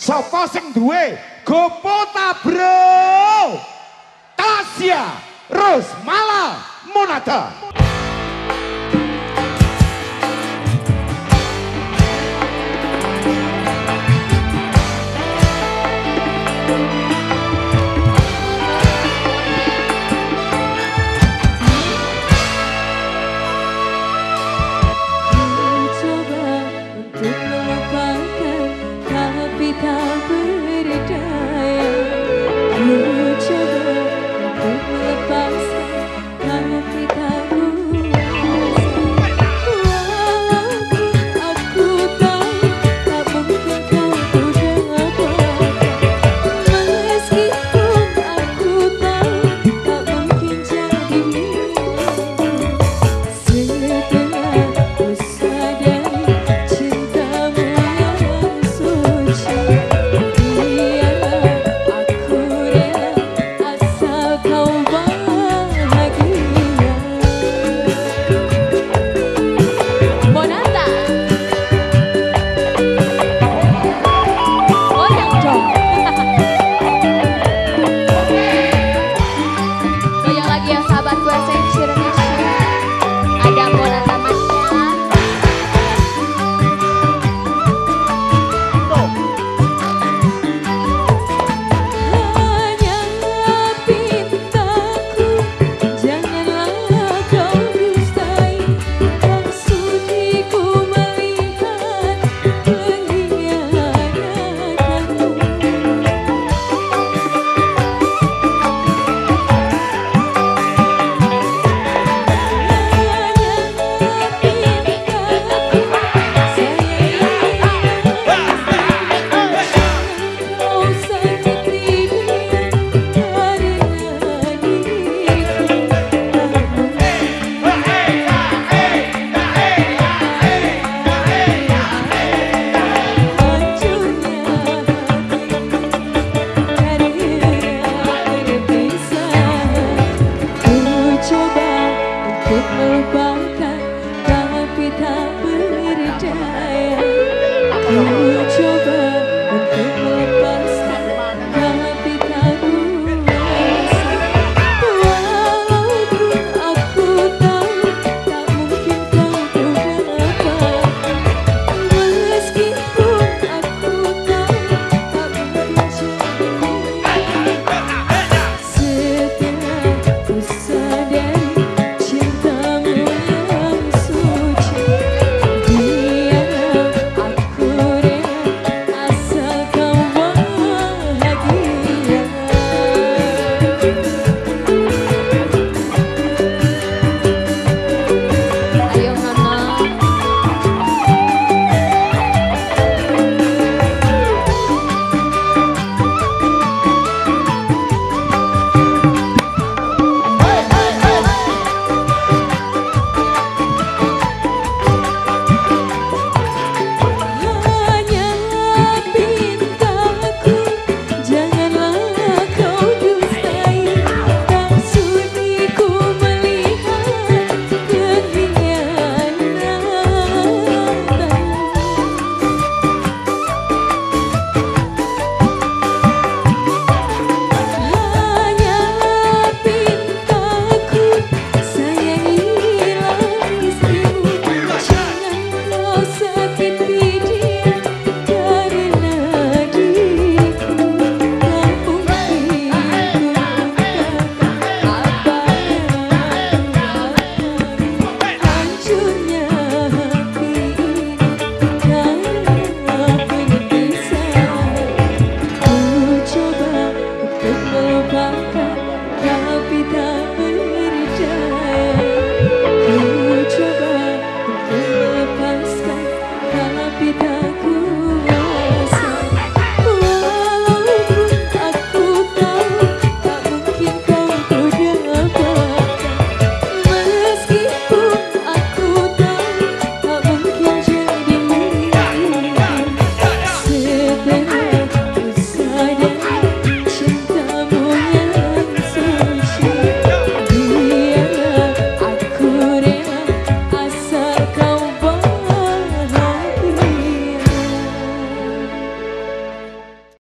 Sopo sing duwe Gopota Bro? Tasya Rusmala Monata. cara.